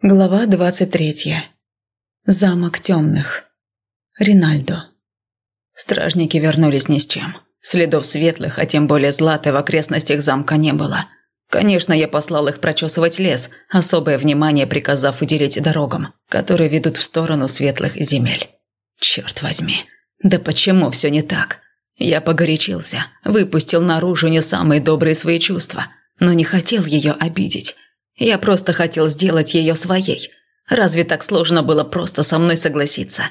Глава двадцать третья. Замок темных. Ринальдо. Стражники вернулись ни с чем. Следов светлых, а тем более златы в окрестностях замка не было. Конечно, я послал их прочесывать лес, особое внимание приказав уделить дорогам, которые ведут в сторону светлых земель. Черт возьми, да почему все не так? Я погорячился, выпустил наружу не самые добрые свои чувства, но не хотел ее обидеть. Я просто хотел сделать ее своей. Разве так сложно было просто со мной согласиться?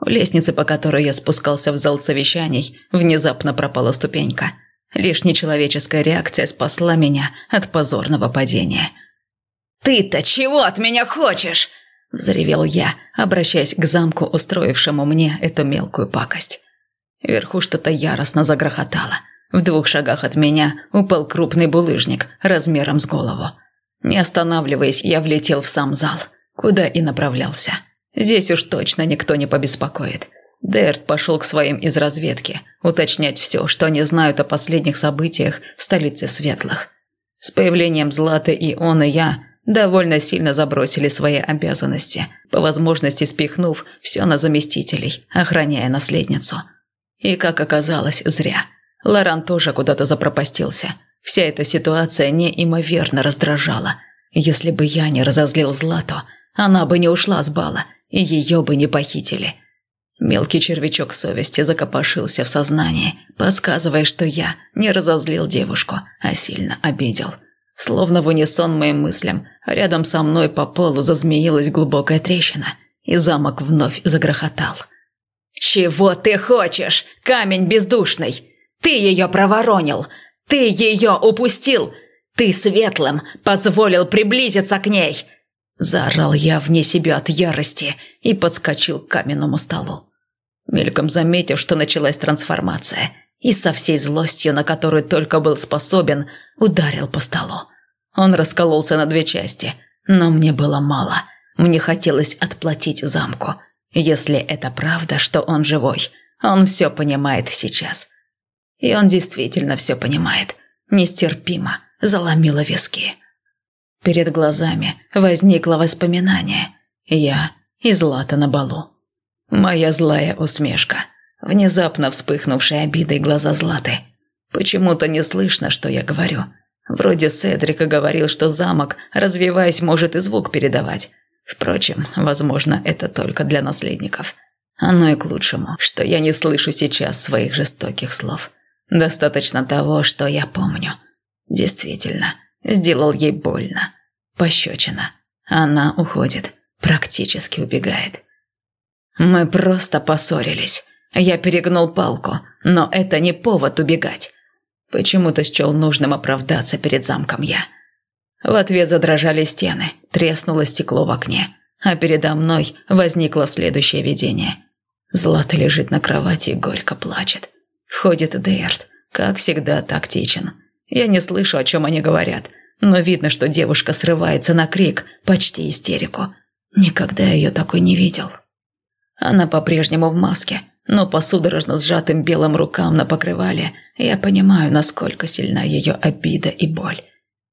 У лестницы, по которой я спускался в зал совещаний, внезапно пропала ступенька. Лишь нечеловеческая реакция спасла меня от позорного падения. «Ты-то чего от меня хочешь?» – взревел я, обращаясь к замку, устроившему мне эту мелкую пакость. Вверху что-то яростно загрохотало. В двух шагах от меня упал крупный булыжник размером с голову. Не останавливаясь, я влетел в сам зал, куда и направлялся. Здесь уж точно никто не побеспокоит. Дерт пошел к своим из разведки, уточнять все, что они знают о последних событиях в столице Светлых. С появлением Златы и он, и я довольно сильно забросили свои обязанности, по возможности спихнув все на заместителей, охраняя наследницу. И, как оказалось, зря. Лоран тоже куда-то запропастился – Вся эта ситуация неимоверно раздражала. Если бы я не разозлил Злату, она бы не ушла с бала, и ее бы не похитили. Мелкий червячок совести закопошился в сознании, подсказывая, что я не разозлил девушку, а сильно обидел. Словно в унисон моим мыслям, рядом со мной по полу зазмеилась глубокая трещина, и замок вновь загрохотал. «Чего ты хочешь, камень бездушный? Ты ее проворонил! Ты ее упустил! Ты светлым позволил приблизиться к ней!» Заорал я вне себя от ярости и подскочил к каменному столу. Мельком заметив, что началась трансформация, и со всей злостью, на которую только был способен, ударил по столу. Он раскололся на две части, но мне было мало. Мне хотелось отплатить замку. Если это правда, что он живой, он все понимает сейчас. И он действительно все понимает. Нестерпимо заломило виски. Перед глазами возникло воспоминание. Я и Злата на балу. Моя злая усмешка. Внезапно вспыхнувшие обидой глаза Златы. Почему-то не слышно, что я говорю. Вроде Седрика говорил, что замок, развиваясь, может и звук передавать. Впрочем, возможно, это только для наследников. Оно и к лучшему, что я не слышу сейчас своих жестоких слов. Достаточно того, что я помню. Действительно, сделал ей больно. Пощечина. Она уходит, практически убегает. Мы просто поссорились. Я перегнул палку, но это не повод убегать. Почему-то счел нужным оправдаться перед замком я. В ответ задрожали стены, треснуло стекло в окне, а передо мной возникло следующее видение. Злата лежит на кровати и горько плачет. Ходит Дейрт, как всегда, тактичен. Я не слышу, о чем они говорят, но видно, что девушка срывается на крик, почти истерику. Никогда ее такой не видел. Она по-прежнему в маске, но по судорожно сжатым белым рукам на покрывале я понимаю, насколько сильна ее обида и боль.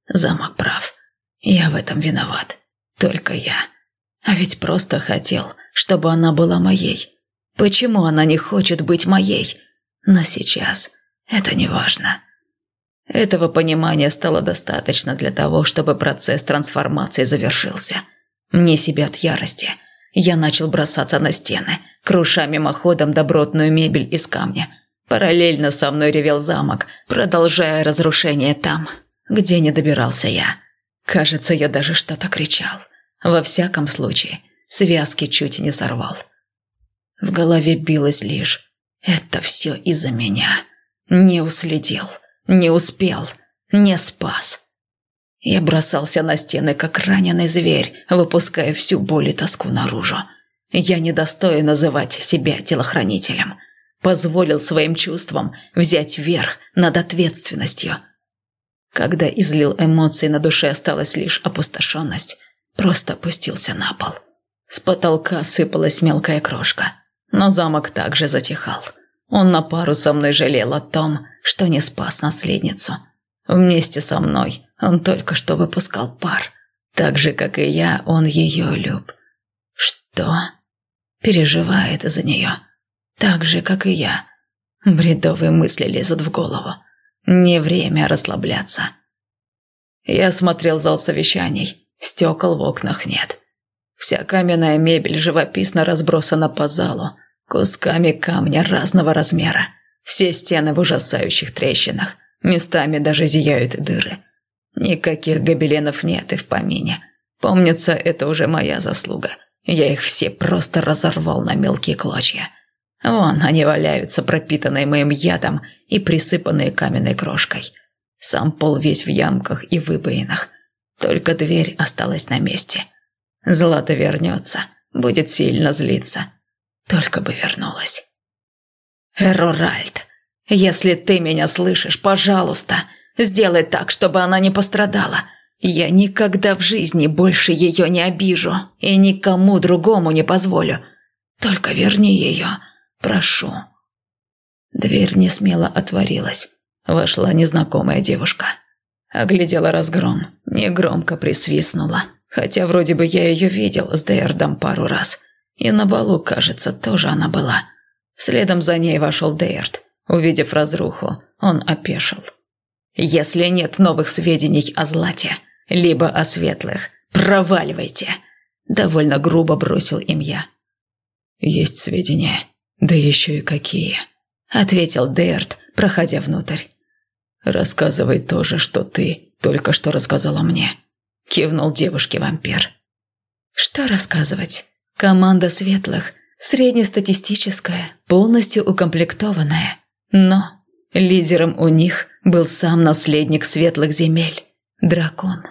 Замок прав. Я в этом виноват. Только я. А ведь просто хотел, чтобы она была моей. Почему она не хочет быть моей? Но сейчас это не важно. Этого понимания стало достаточно для того, чтобы процесс трансформации завершился. Мне себя от ярости. Я начал бросаться на стены, круша мимоходом добротную мебель из камня. Параллельно со мной ревел замок, продолжая разрушение там, где не добирался я. Кажется, я даже что-то кричал. Во всяком случае, связки чуть не сорвал. В голове билось лишь это все из-за меня. Не уследил, не успел, не спас. Я бросался на стены, как раненый зверь, выпуская всю боль и тоску наружу. Я не достоин называть себя телохранителем. Позволил своим чувствам взять верх над ответственностью. Когда излил эмоции, на душе осталась лишь опустошенность. Просто опустился на пол. С потолка сыпалась мелкая крошка но замок также затихал. Он на пару со мной жалел о том, что не спас наследницу. Вместе со мной он только что выпускал пар. Так же, как и я, он ее люб. Что? Переживает за нее. Так же, как и я. Бредовые мысли лезут в голову. Не время расслабляться. Я смотрел зал совещаний. Стекол в окнах нет. Вся каменная мебель живописно разбросана по залу, кусками камня разного размера. Все стены в ужасающих трещинах, местами даже зияют дыры. Никаких гобеленов нет и в помине. Помнится, это уже моя заслуга. Я их все просто разорвал на мелкие клочья. Вон они валяются, пропитанные моим ядом и присыпанные каменной крошкой. Сам пол весь в ямках и выбоинах. Только дверь осталась на месте. Злата вернется, будет сильно злиться. Только бы вернулась. Эроральд, если ты меня слышишь, пожалуйста, сделай так, чтобы она не пострадала. Я никогда в жизни больше ее не обижу и никому другому не позволю. Только верни ее, прошу. Дверь не смело отворилась. Вошла незнакомая девушка. Оглядела разгром, негромко присвистнула. Хотя вроде бы я ее видел с Дейрдом пару раз. И на балу, кажется, тоже она была. Следом за ней вошел Дейрд. Увидев разруху, он опешил. «Если нет новых сведений о Злате, либо о светлых, проваливайте!» Довольно грубо бросил им я. «Есть сведения, да еще и какие!» Ответил Дейрд, проходя внутрь. «Рассказывай то же, что ты только что рассказала мне», – кивнул девушке-вампир. «Что рассказывать? Команда светлых, среднестатистическая, полностью укомплектованная. Но лидером у них был сам наследник светлых земель – дракон.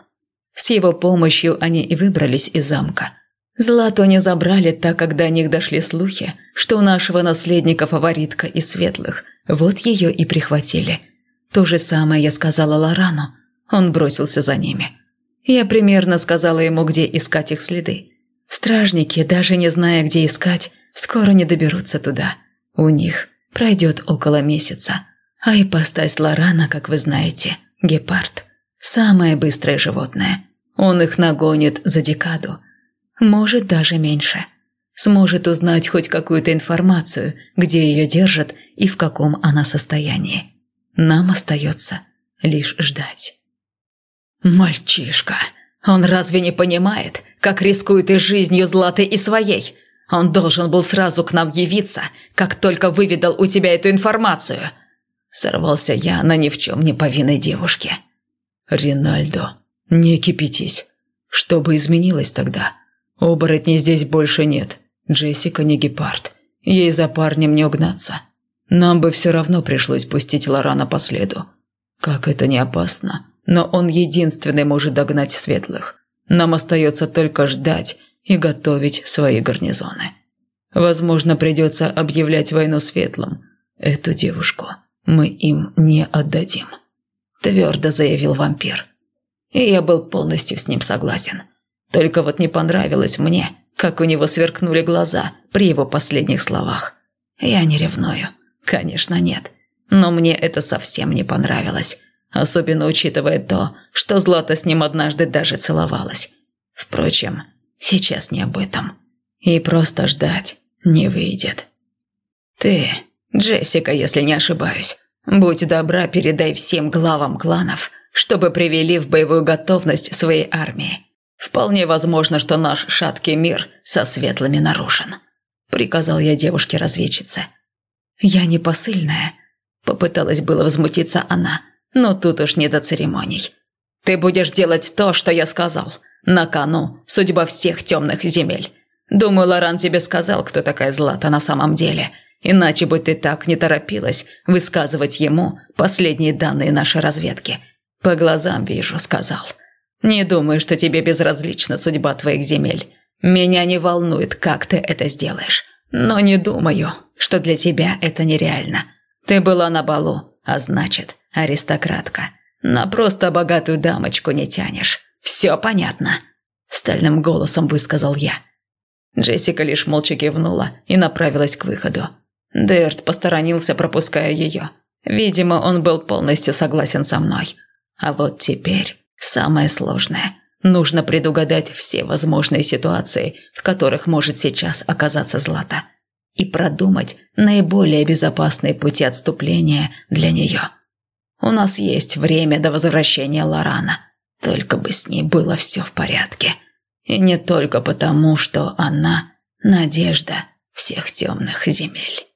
С его помощью они и выбрались из замка. Злато не забрали, так как до них дошли слухи, что у нашего наследника фаворитка из светлых, вот ее и прихватили – то же самое я сказала Лорану. Он бросился за ними. Я примерно сказала ему, где искать их следы. Стражники, даже не зная, где искать, скоро не доберутся туда. У них пройдет около месяца. А ипостась Лорана, как вы знаете, гепард. Самое быстрое животное. Он их нагонит за декаду. Может, даже меньше. Сможет узнать хоть какую-то информацию, где ее держат и в каком она состоянии. Нам остается лишь ждать. «Мальчишка, он разве не понимает, как рискует и жизнью Златы и своей? Он должен был сразу к нам явиться, как только выведал у тебя эту информацию!» Сорвался я на ни в чем не повинной девушке. «Ринальдо, не кипятись. Что бы изменилось тогда? Оборотней здесь больше нет. Джессика не гепард. Ей за парнем не угнаться. Нам бы все равно пришлось пустить Лорана по следу. Как это не опасно, но он единственный может догнать светлых. Нам остается только ждать и готовить свои гарнизоны. Возможно, придется объявлять войну светлым. Эту девушку мы им не отдадим», – твердо заявил вампир. И я был полностью с ним согласен. Только вот не понравилось мне, как у него сверкнули глаза при его последних словах. Я не ревную. Конечно, нет. Но мне это совсем не понравилось. Особенно учитывая то, что Злата с ним однажды даже целовалась. Впрочем, сейчас не об этом. И просто ждать не выйдет. Ты, Джессика, если не ошибаюсь, будь добра, передай всем главам кланов, чтобы привели в боевую готовность своей армии. Вполне возможно, что наш шаткий мир со светлыми нарушен. Приказал я девушке-разведчице. «Я не посыльная», – попыталась было возмутиться она, но тут уж не до церемоний. «Ты будешь делать то, что я сказал. На кону судьба всех темных земель. Думаю, Лоран тебе сказал, кто такая Злата на самом деле. Иначе бы ты так не торопилась высказывать ему последние данные нашей разведки. По глазам вижу, сказал. Не думаю, что тебе безразлична судьба твоих земель. Меня не волнует, как ты это сделаешь. Но не думаю, что для тебя это нереально. Ты была на балу, а значит, аристократка. На просто богатую дамочку не тянешь. Все понятно?» Стальным голосом высказал я. Джессика лишь молча кивнула и направилась к выходу. Дерт посторонился, пропуская ее. Видимо, он был полностью согласен со мной. А вот теперь самое сложное. Нужно предугадать все возможные ситуации, в которых может сейчас оказаться Злата, и продумать наиболее безопасные пути отступления для нее. У нас есть время до возвращения Лорана, только бы с ней было все в порядке. И не только потому, что она – надежда всех темных земель.